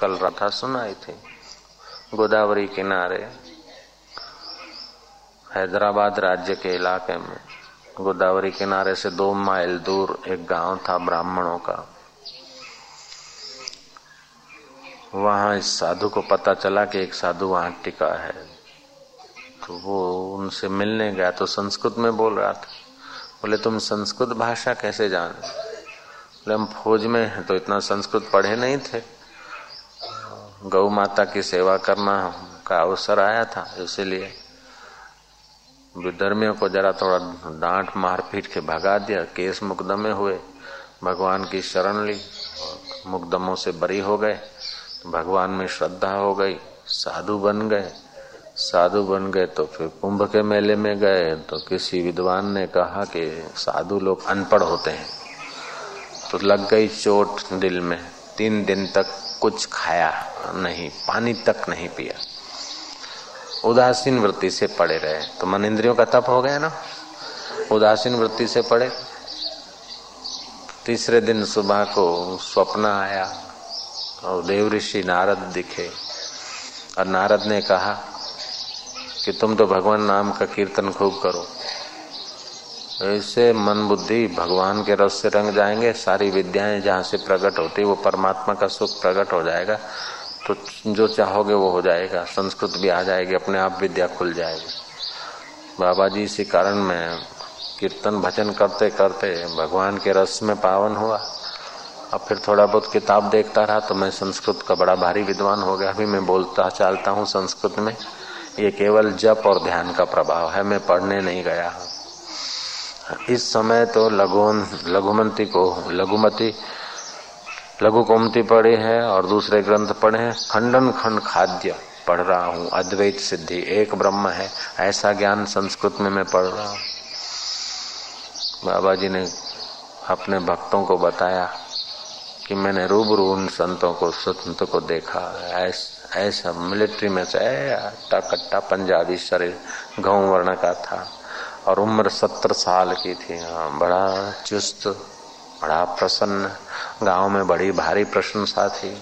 कल रथा सुनाई थी। गोदावरी किनारे, हैदराबाद राज्य के इलाके में। गोदावरी किनारे से दो माइल दूर एक गाँव था ब्राह्मणों का। वहाँ इस साधु को पता चला कि एक साधु वहाँ टिका है। तो वो उनसे मिलने गया तो संस्कृत में बोल रहा था। बोले, तुम संस्कृत भाषा कैसे जाने? बोले, हम फौज में हैं तो इतना संस्कृत पढ़े नहीं थे। गौ माता की सेवा करना का अवसर आया था, इसीलिए विधर्मियों को जरा थोड़ा डांट मार पीट के भगा दिया, केस मुकदमे हुए। भगवान की शरण ली मुकदमों से बरी हो गए। भगवान में श्रद्धा हो गई, साधु बन गए। साधु बन गए तो फिर कुंभ के मेले में गए तो किसी विद्वान ने कहा कि साधु लोग अनपढ़ होते हैं। तो लग गई चोट दिल में। तीन दिन तक कुछ खाया नहीं, पानी तक नहीं पिया। उदासीन वृत्ति से पड़े रहे। तो मन इंद्रियों का तप हो गया ना? उदासीन वृत्ति से पड़े। तीसरे दिन सुबह को स्वप्न आया और देव ऋषि नारद दिखे और नारद ने कहा कि तुम तो भगवान नाम का कीर्तन खूब करो। ऐसे मन बुद्धि भगवान के रस से रंग जाएँगे, सारी विद्याएँ जहाँ से प्रकट होती वो परमात्मा का सुख प्रकट हो जाएगा। तो जो चाहोगे वो हो जाएगा, संस्कृत भी आ जाएगी, अपने आप विद्या खुल जाएगी। बाबा जी इसी कारण मैं कीर्तन भजन करते करते भगवान के रस में पावन हुआ। अब फिर थोड़ा बहुत किताब देखता रहा तो मैं संस्कृत का बड़ा भारी विद्वान हो गया। अभी मैं बोलता चालता हूँ संस्कृत में। ये केवल जप और ध्यान का प्रभाव है, मैं पढ़ने नहीं गया। इस समय तो लघुन लघुमती को, लघुमती लघु कोमती पढ़े है और दूसरे ग्रंथ पढ़े हैं। खंडन खंड खाद्य पढ़ रहा हूँ, अद्वैत सिद्धि, एक ब्रह्म है, ऐसा ज्ञान संस्कृत में मैं पढ़ रहा हूँ। बाबा जी ने अपने भक्तों को बताया कि मैंने रूबरू उन संतों को संत को देखा। ऐसा मिलिट्री में से कट्टा पंजाबी शरीर गाँव वर्ण का था। और उम्र सत्तर साल की थी हाँ बड़ा चुस्त, बड़ा प्रसन्न, गाँव में बड़ी भारी प्रशंसा थी।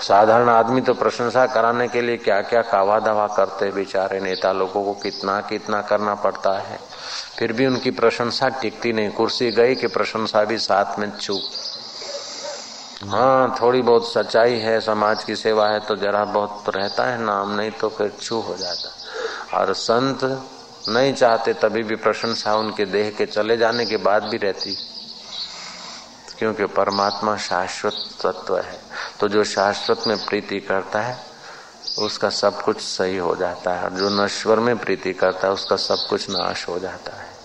साधारण आदमी तो प्रशंसा कराने के लिए क्या क्या कावा दवा करते बेचारे, नेता लोगों को कितना कितना करना पड़ता है। फिर भी उनकी प्रशंसा टिकती नहीं, कुर्सी गई कि प्रशंसा भी साथ में चूक हाँ थोड़ी बहुत सच्चाई है, समाज की सेवा है तो जरा बहुत रहता है नाम, नहीं तो फिर छू हो जाता। और संत नहीं चाहते तभी भी प्रशंसा उनके देह के चले जाने के बाद भी रहती। क्योंकि परमात्मा शाश्वत तत्व है। तो जो शाश्वत में प्रीति करता है, उसका सब कुछ सही हो जाता है। जो नश्वर में प्रीति करता है, उसका सब कुछ नाश हो जाता है।